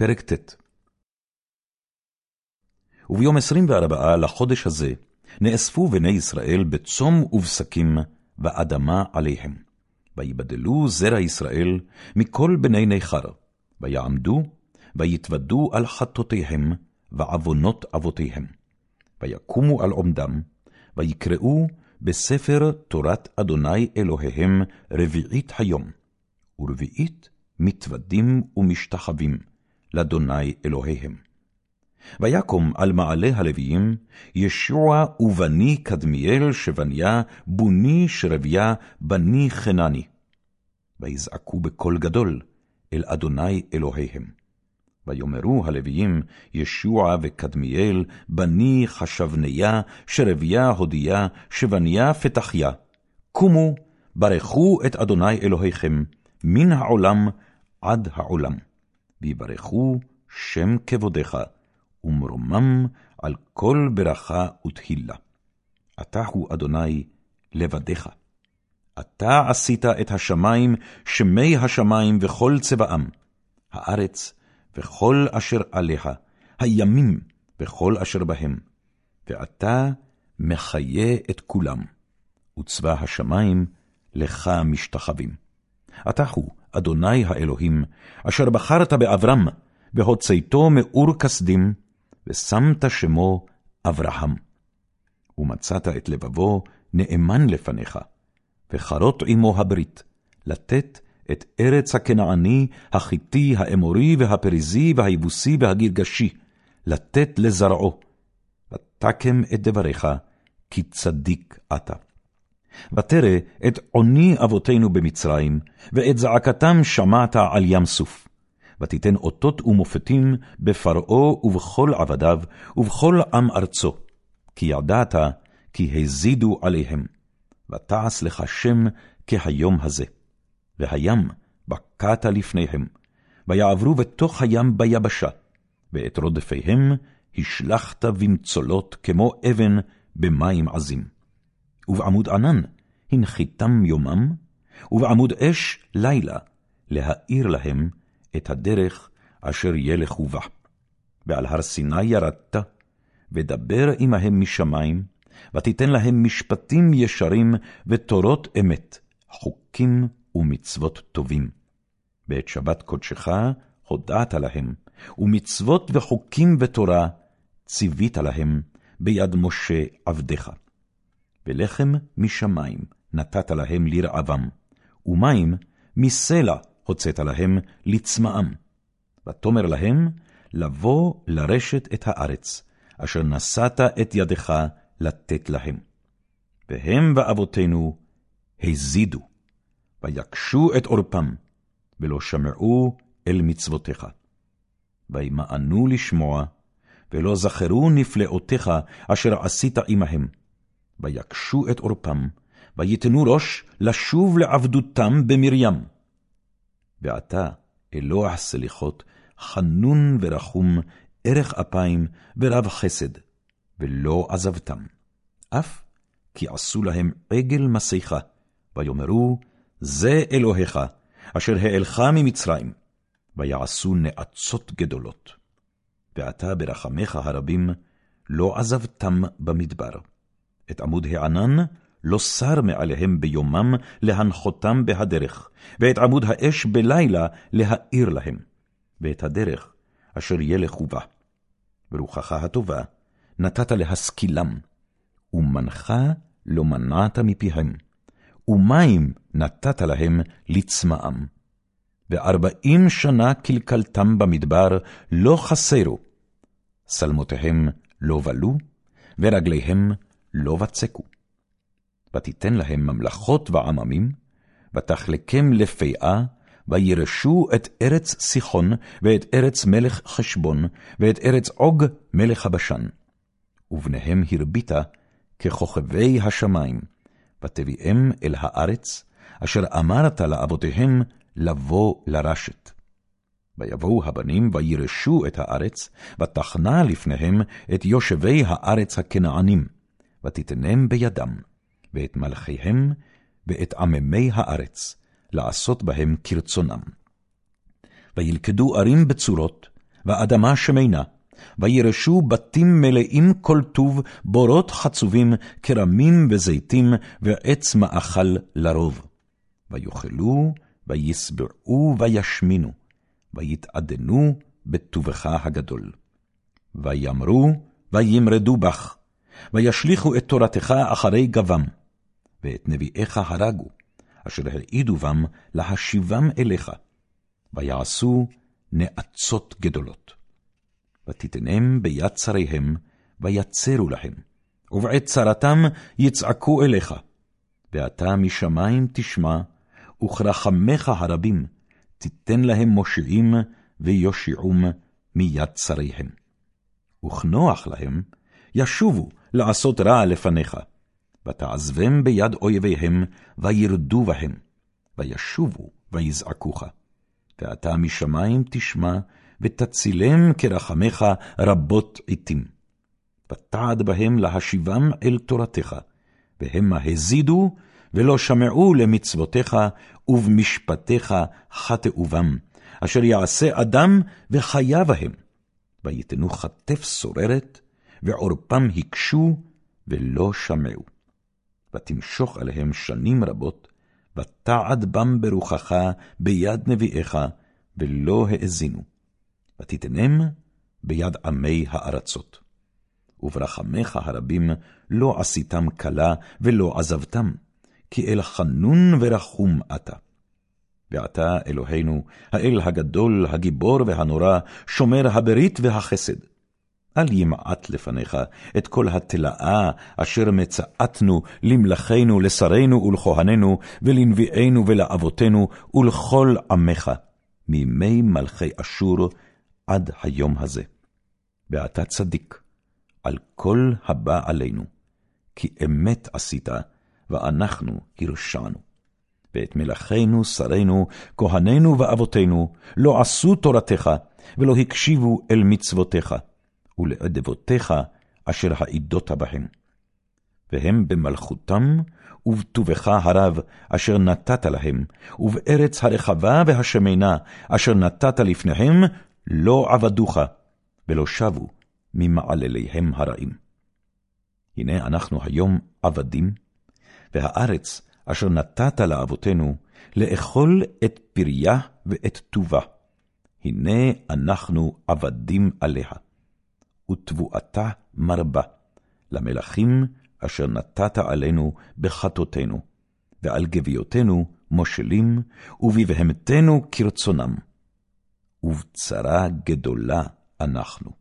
פרק ט' וביום עשרים וארבעה לחודש הזה, נאספו בני ישראל בצום ובשקים, ואדמה עליהם. ויבדלו זרע ישראל מכל בני נכר, ויעמדו, ויתוודו על חטאותיהם, ועוונות אבותיהם. ויקומו על עומדם, ויקראו בספר תורת אדוני אלוהיהם רביעית היום, ורביעית מתוודים ומשתחווים לאדוני אלוהיהם. ויקום על מעלה הלוויים, ישוע ובני קדמיאל שבניה, בוני שרביה, בני חנני. ויזעקו בקול גדול אל אדוני אלוהיהם. ויאמרו הלוויים, ישוע וקדמיאל, בני חשבניה, שרביה הודיה, שבניה פתחיה. קומו, ברכו את אדוני אלוהיכם, מן העולם עד העולם. ויברכו שם כבודך, ומרומם על כל ברכה ותהילה. אתה הוא אדוני לבדיך. אתה עשית את השמים, שמי השמים וכל צבאם, הארץ וכל אשר עליה, הימים וכל אשר בהם, ואתה מחיה את כולם, וצבא השמים לך משתחווים. אתה הוא, אדוני האלוהים, אשר בחרת באברהם, והוצאתו מאור כסדים, ושמת שמו אברהם. ומצאת את לבבו נאמן לפניך, וחרות עמו הברית, לתת את ארץ הכנעני, החיתי, האמורי, והפריזי, והיבוסי, והגרגשי, לתת לזרעו. ותקם את דבריך, כי צדיק אתה. ותרא את עוני אבותינו במצרים, ואת זעקתם שמעת על ים סוף. ותיתן אותות ומופתים בפרעה ובכל עבדיו, ובכל עם ארצו, כי ידעת כי הזידו עליהם, ותעש לך שם כהיום הזה. והים בקעת לפניהם, ויעברו בתוך הים ביבשה, ואת רודפיהם השלכת במצולות כמו אבן במים עזים. ובעמוד ענן הנחיתם יומם, ובעמוד אש לילה, להאיר להם את הדרך אשר ילכו בה. ועל הר סיני ירדת, ודבר עמהם משמיים, ותיתן להם משפטים ישרים ותורות אמת, חוקים ומצוות טובים. ואת שבת קודשך הודעת להם, ומצוות וחוקים ותורה ציווית להם ביד משה עבדך. ולחם משמיים נתת להם לרעבם, ומים מסלע הוצאת להם לצמאם. ותאמר להם, לבוא לרשת את הארץ, אשר נשאת את ידך לתת להם. והם ואבותינו הזידו, ויקשו את עורפם, ולא שמעו אל מצוותיך. וימאנו לשמוע, ולא זכרו נפלאותיך אשר עשית עמהם. ויקשו את עורפם, ויתנו ראש לשוב לעבדותם במרים. ועתה, אלוה סליחות, חנון ורחום, ערך אפיים ורב חסד, ולא עזבתם. אף כי עשו להם עגל מסיכה, ויאמרו, זה אלוהיך, אשר העלך ממצרים, ויעשו נאצות גדולות. ועתה ברחמיך הרבים, לא עזבתם במדבר. את עמוד הענן לא שר מעליהם ביומם להנחותם בהדרך, ואת עמוד האש בלילה להאיר להם, ואת הדרך אשר ילכו בה. ברוחך הטובה נתת להשכילם, ומנחה לא מנעת מפיהם, ומים נתת להם לצמאם. וארבעים שנה קלקלתם במדבר, לא חסרו. שלמותיהם לא בלו, ורגליהם לא בצקו. ותיתן להם ממלכות ועממים, ותחלקם לפאה, וירשו את ארץ סיחון, ואת ארץ מלך חשבון, ואת ארץ עוג מלך הבשן. ובניהם הרביתה ככוכבי השמיים, ותביאם אל הארץ, אשר אמרת לאבותיהם לבוא לרשת. ויבואו הבנים וירשו את הארץ, ותחנה לפניהם את יושבי הארץ הכנענים, ותיתנם בידם. ואת מלכיהם, ואת עממי הארץ, לעשות בהם כרצונם. וילכדו ערים בצורות, ואדמה שמנה, וירשו בתים מלאים כל טוב, בורות חצובים, כרמים וזיתים, ועץ מאכל לרוב. ויאכלו, וישבעו, וישמינו, ויתעדנו בטובך הגדול. ויאמרו, וימרדו בך, וישליכו את תורתך אחרי גבם, ואת נביאיך הרגו, אשר העידו בם להשיבם אליך, ויעשו נאצות גדולות. ותיתנם ביד צריהם, ויצרו להם, ובעת צרתם יצעקו אליך. ואתה משמיים תשמע, וכרחמך הרבים, תיתן להם מושיעים, ויושיעום מיד צריהם. וכנוח להם, ישובו לעשות רע לפניך, ותעזבם ביד אויביהם, וירדו בהם, וישובו ויזעקוך. ואתה משמיים תשמע, ותצילם כרחמך רבות עתים. ותעד בהם להשיבם אל תורתך, והמה הזידו, ולא שמעו למצוותיך, ובמשפטיך חטאו בם, אשר יעשה אדם וחיה בהם. ויתנו כתף סוררת, ועורפם הקשו, ולא שמעו. ותמשוך עליהם שנים רבות, ותעד בם ברוחך ביד נביאיך, ולא האזינו. ותיתנם ביד עמי הארצות. וברחמך הרבים לא עשיתם כלה ולא עזבתם, כי אל חנון ורחום אתה. ועתה, אלוהינו, האל הגדול, הגיבור והנורא, שומר הברית והחסד. אל ימעט לפניך את כל התלאה אשר מצאתנו למלכנו, לשרינו ולכהנינו, ולנביאינו ולאבותינו, ולכל עמך, מימי מלכי אשור עד היום הזה. ואתה צדיק על כל הבא עלינו, כי אמת עשית, ואנחנו הרשענו. ואת מלאכינו, שרינו, כהנינו ואבותינו, לא עשו תורתך, ולא הקשיבו אל מצוותיך, ולאדבותיך אשר העידות בהם. והם במלכותם ובטובך הרב אשר נתת להם, ובארץ הרחבה והשמנה אשר נתת לפניהם, לא עבדוך, ולא שבו ממעלליהם הרעים. הנה אנחנו היום עבדים, והארץ אשר נתת לאבותינו, לאכול את פריה ואת טובה. הנה אנחנו עבדים עליה, ותבואתה מרבה, למלכים אשר נתת עלינו בחטאותינו, ועל גביותינו מושלים, ובבהמתנו כרצונם. ובצרה גדולה אנחנו.